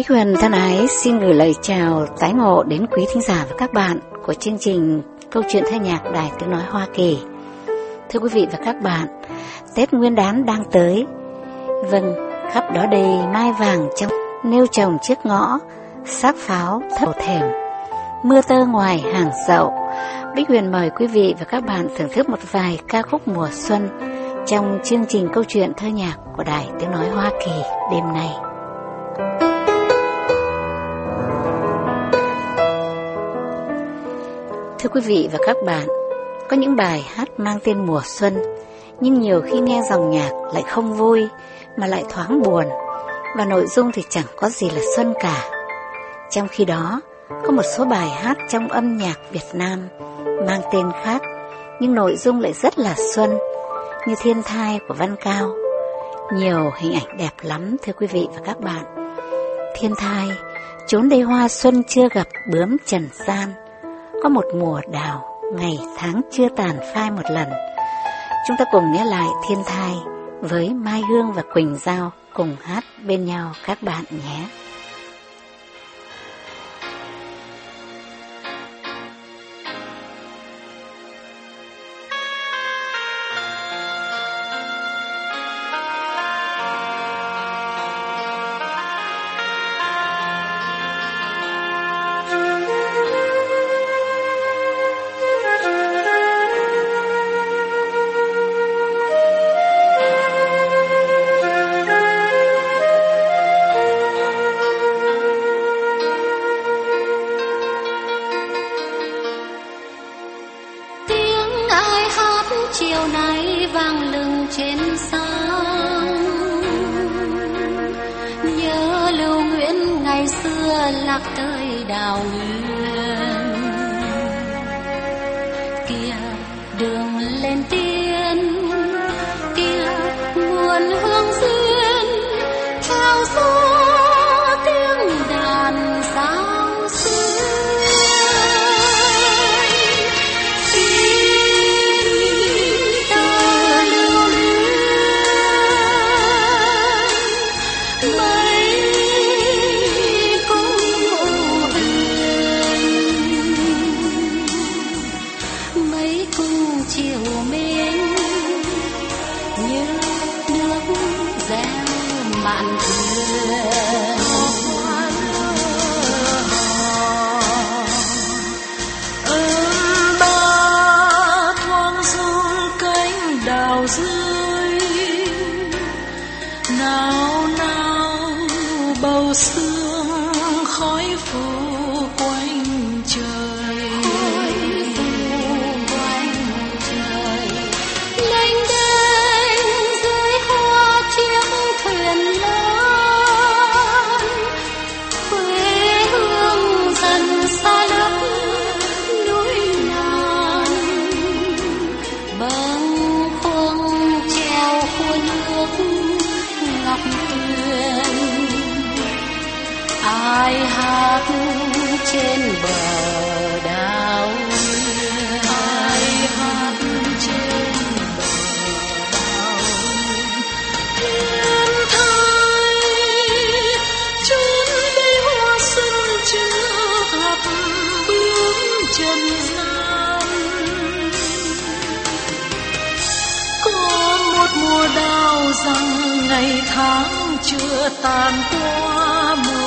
Bích Huyền thân ái xin gửi lời chào tái ngộ đến quý thính giả và các bạn của chương trình Câu chuyện thơ nhạc Đài Tiếng Nói Hoa Kỳ. Thưa quý vị và các bạn, Tết Nguyên đán đang tới. Vâng, khắp đó đầy mai vàng trong nêu trồng chiếc ngõ, sắc pháo thấp thèm, mưa tơ ngoài hàng dậu. Bích Huyền mời quý vị và các bạn thưởng thức một vài ca khúc mùa xuân trong chương trình câu chuyện thơ nhạc của Đài Tiếng Nói Hoa Kỳ đêm nay. Thưa quý vị và các bạn, có những bài hát mang tên mùa xuân, nhưng nhiều khi nghe dòng nhạc lại không vui, mà lại thoáng buồn, và nội dung thì chẳng có gì là xuân cả. Trong khi đó, có một số bài hát trong âm nhạc Việt Nam mang tên khác, nhưng nội dung lại rất là xuân, như Thiên Thai của Văn Cao. Nhiều hình ảnh đẹp lắm thưa quý vị và các bạn. Thiên Thai, trốn đây hoa xuân chưa gặp bướm trần gian, có một mùa đào, ngày tháng chưa tàn phai một lần. Chúng ta cùng nghe lại Thiên Thai với Mai Hương và Quỳnh Giao cùng hát bên nhau các bạn nhé. lắc tới đào nguyên ngày tháng chưa tàn qua mùa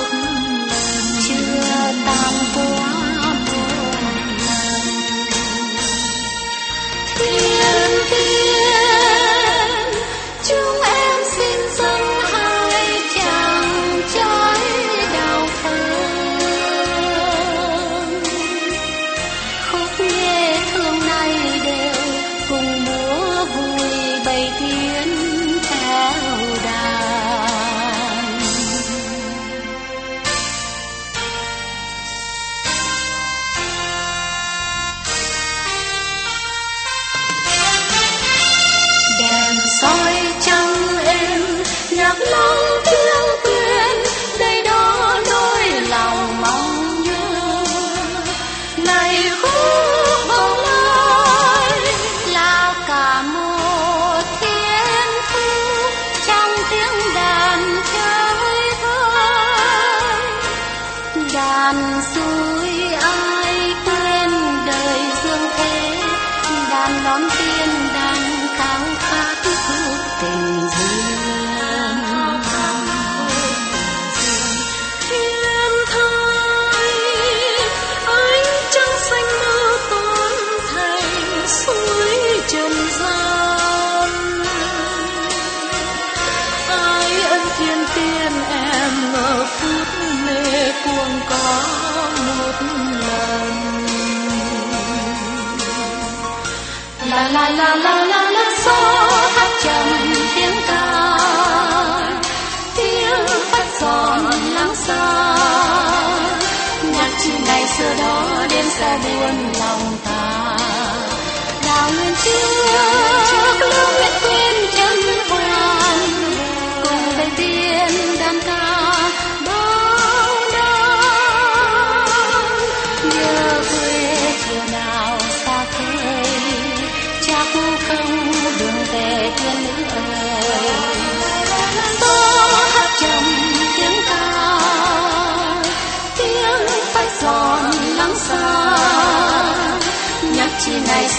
love. La la la la la la, gió hát trầm tiếng ca. Tiếng phát giòn lắng xa. Nhạc chi ngày xưa đó đêm xa buồn lòng ta. Đào lên trước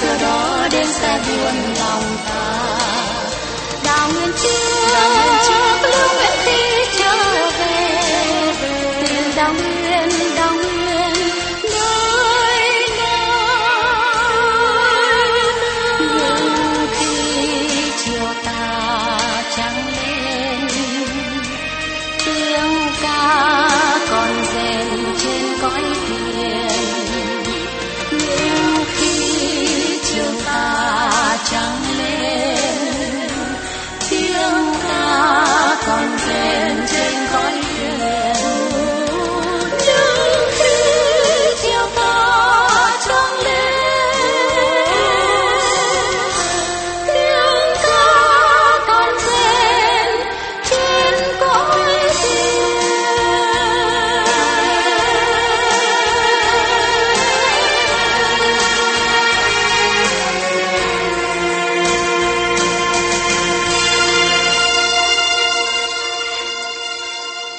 xưa đó đêm sẽ buồn lòng ta. Đào nguyên trước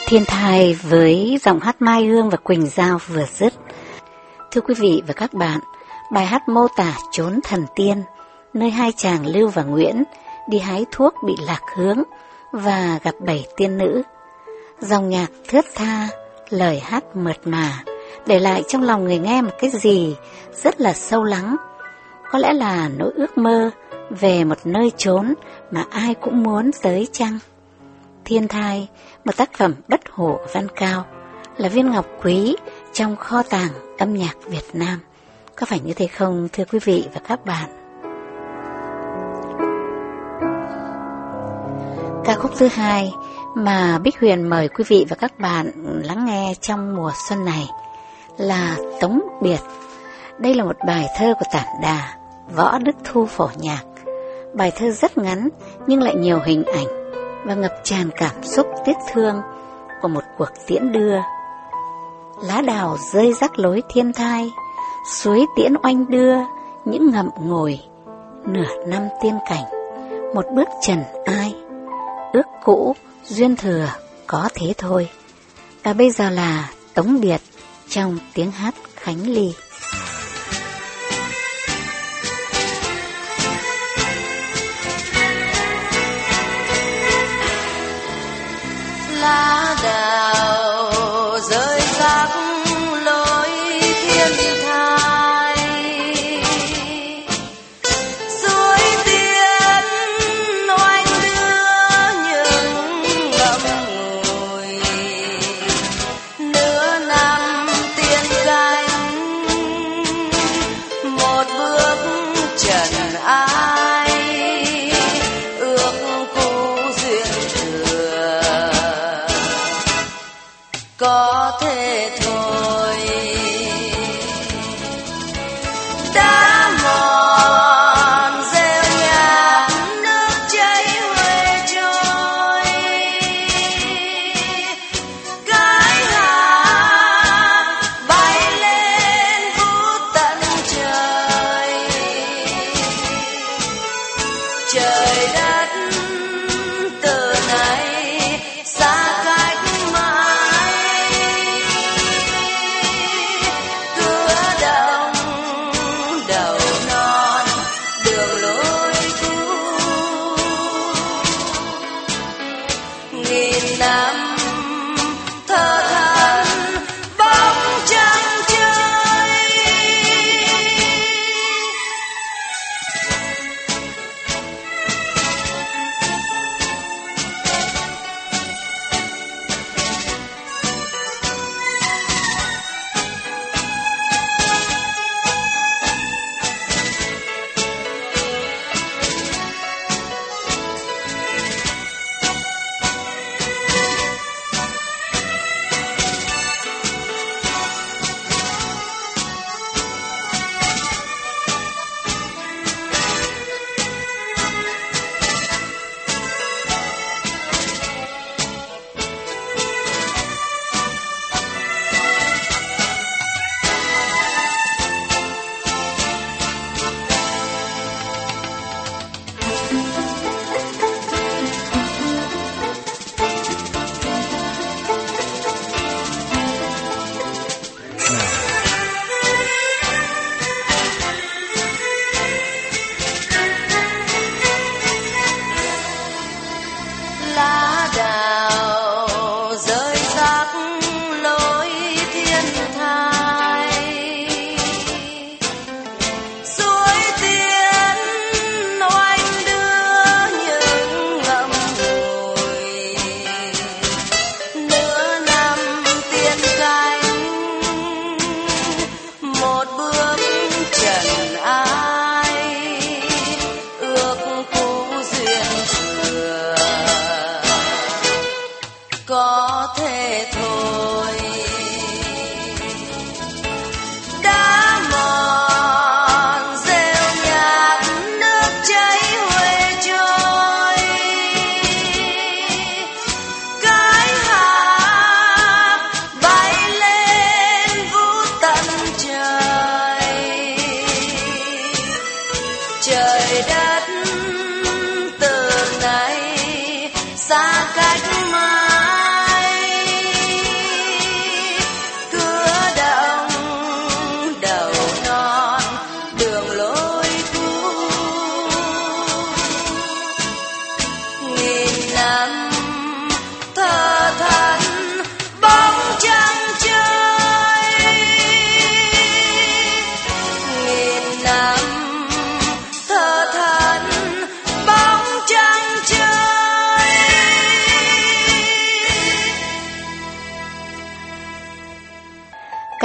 Thiên thai với giọng hát Mai Hương và Quỳnh Giao vừa dứt. Thưa quý vị và các bạn, bài hát mô tả trốn thần tiên, nơi hai chàng Lưu và Nguyễn đi hái thuốc bị lạc hướng và gặp bảy tiên nữ. Dòng nhạc thướt tha, lời hát mượt mà, để lại trong lòng người nghe một cái gì rất là sâu lắng. Có lẽ là nỗi ước mơ về một nơi trốn mà ai cũng muốn tới chăng? Thiên thai, một tác phẩm bất hổ Văn Cao, là viên ngọc quý trong kho tàng âm nhạc Việt Nam. Có phải như thế không thưa quý vị và các bạn? Ca khúc thứ hai mà Bích Huyền mời quý vị và các bạn lắng nghe trong mùa xuân này là Tống Biệt. Đây là một bài thơ của Tản Đà, Võ Đức Thu phổ nhạc. Bài thơ rất ngắn nhưng lại nhiều hình ảnh và ngập tràn cảm xúc tiếc thương của một cuộc tiễn đưa. Lá đào rơi rắc lối thiên thai, suối tiễn oanh đưa những ngậm ngồi, nửa năm tiên cảnh, một bước trần ai. Ước cũ, duyên thừa, có thế thôi. Và bây giờ là Tống Biệt trong tiếng hát Khánh Ly. Có thể Salam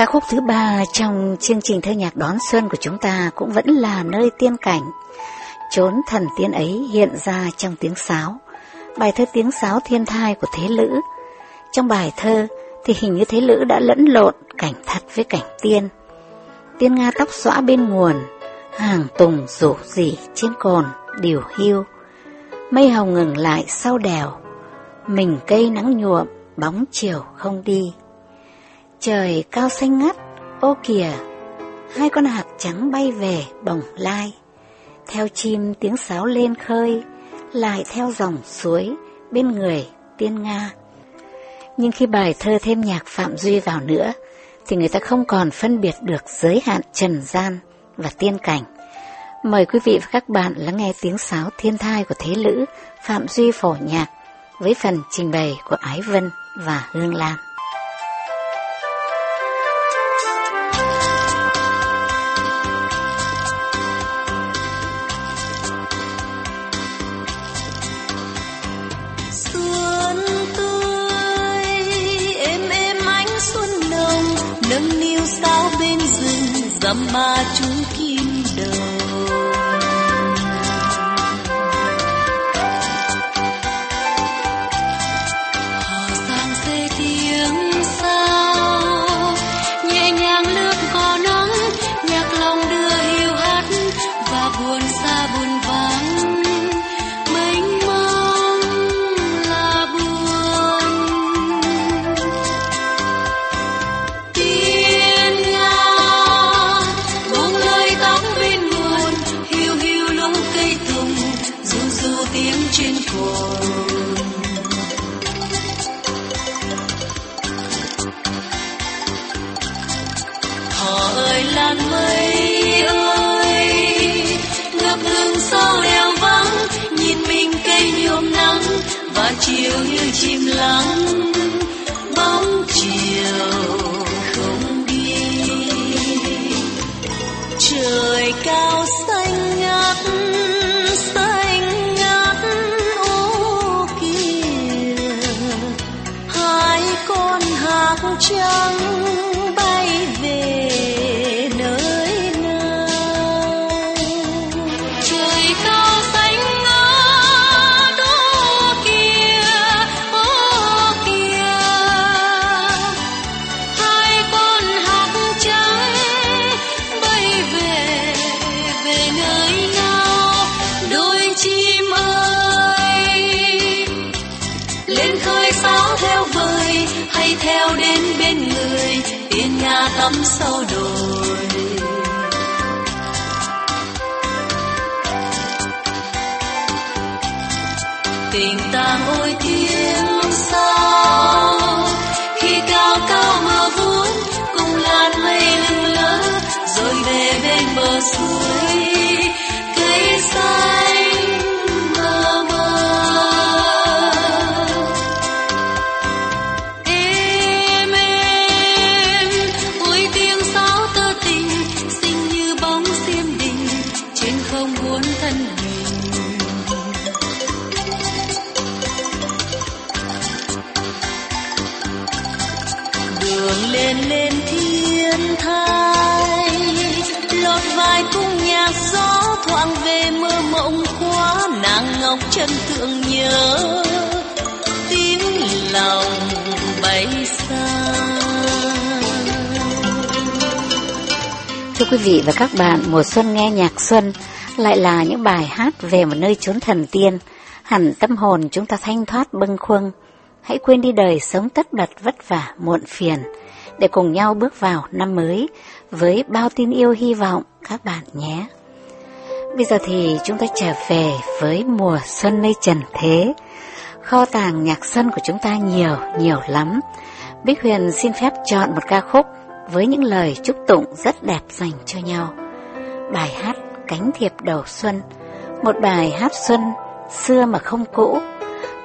Ca khúc thứ ba trong chương trình thơ nhạc đón xuân của chúng ta cũng vẫn là nơi tiên cảnh. Chốn thần tiên ấy hiện ra trong tiếng sáo. Bài thơ tiếng sáo thiên thai của Thế Lữ. Trong bài thơ thì hình như Thế Lữ đã lẫn lộn cảnh thật với cảnh tiên. Tiên Nga tóc xõa bên nguồn, hàng tùng rủ rỉ trên cồn, điều hưu. Mây hồng ngừng lại sau đèo, mình cây nắng nhuộm, bóng chiều không đi. Trời cao xanh ngắt, ô kìa, hai con hạc trắng bay về bồng lai. Theo chim tiếng sáo lên khơi, lại theo dòng suối bên người tiên Nga. Nhưng khi bài thơ thêm nhạc Phạm Duy vào nữa, thì người ta không còn phân biệt được giới hạn trần gian và tiên cảnh. Mời quý vị và các bạn lắng nghe tiếng sáo thiên thai của Thế Lữ, Phạm Duy phổ nhạc, với phần trình bày của Ái Vân và Hương Lan. remaja trời làn mây ơi, ngập ngừng sau đèo vắng, nhìn mình cây nhuộm nắng và chiều như chim lắng. Bóng chiều không đi. Trời cao xanh ngắt xanh ngắt ô kìa. Hai con hạc trắng tắm sau đồi tình ta ôi tiếng sao khi cao cao mơ vuốt cùng làn mây lưng lờ rồi về bên bờ suối. Quý vị và các bạn, mùa xuân nghe nhạc xuân lại là những bài hát về một nơi chốn thần tiên. Hẳn tâm hồn chúng ta thanh thoát bâng khuâng. Hãy quên đi đời sống tất bật vất vả muộn phiền để cùng nhau bước vào năm mới với bao tin yêu hy vọng các bạn nhé. Bây giờ thì chúng ta trở về với mùa xuân mây trần thế. Kho tàng nhạc xuân của chúng ta nhiều, nhiều lắm. Bích Huyền xin phép chọn một ca khúc với những lời chúc tụng rất đẹp dành cho nhau. Bài hát Cánh thiệp đầu xuân, một bài hát xuân xưa mà không cũ.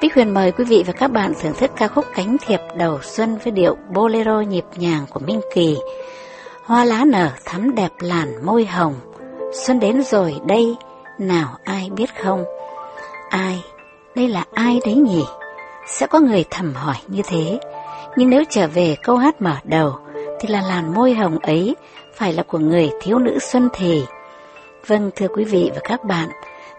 Bích Huyền mời quý vị và các bạn thưởng thức ca khúc Cánh thiệp đầu xuân với điệu bolero nhịp nhàng của Minh Kỳ. Hoa lá nở thắm đẹp làn môi hồng, xuân đến rồi đây, nào ai biết không? Ai? Đây là ai đấy nhỉ? Sẽ có người thầm hỏi như thế. Nhưng nếu trở về câu hát mở đầu, thì là làn môi hồng ấy phải là của người thiếu nữ xuân thề. Vâng thưa quý vị và các bạn,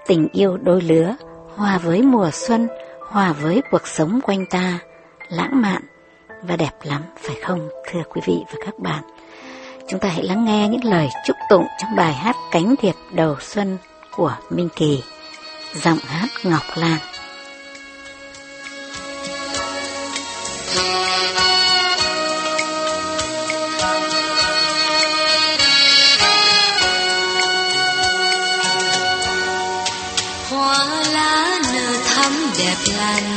tình yêu đôi lứa, hòa với mùa xuân, hòa với cuộc sống quanh ta, lãng mạn và đẹp lắm phải không thưa quý vị và các bạn. Chúng ta hãy lắng nghe những lời chúc tụng trong bài hát Cánh thiệp đầu xuân của Minh Kỳ, giọng hát Ngọc Lan. Làn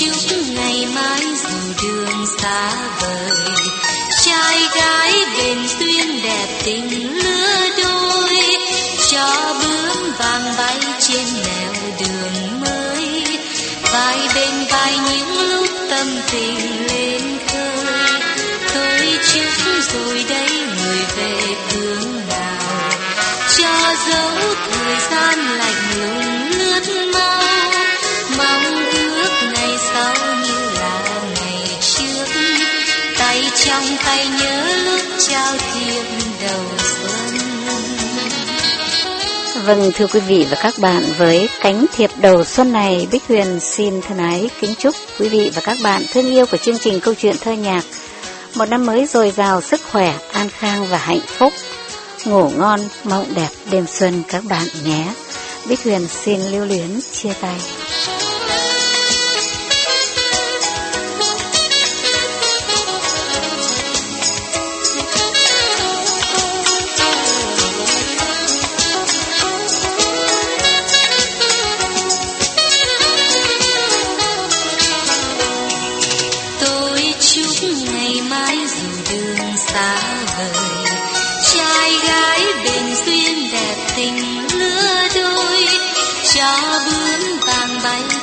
tôi chúc ngày mai dù đường xa vời, trai gái bền duyên đẹp tình lứa đôi, cho bướm vàng bay trên nẻo đường mới, vai bên vai những lúc tâm tình lên khơi tôi chúc rồi đây trong tay nhớ lúc trao thiệp đầu xuân Vâng thưa quý vị và các bạn, với cánh thiệp đầu xuân này, Bích Huyền xin thân ái kính chúc quý vị và các bạn thân yêu của chương trình câu chuyện thơ nhạc một năm mới dồi dào sức khỏe, an khang và hạnh phúc. Ngủ ngon, mộng đẹp đêm xuân các bạn nhé. Bích Huyền xin lưu luyến chia tay. Cho bướm vàng bay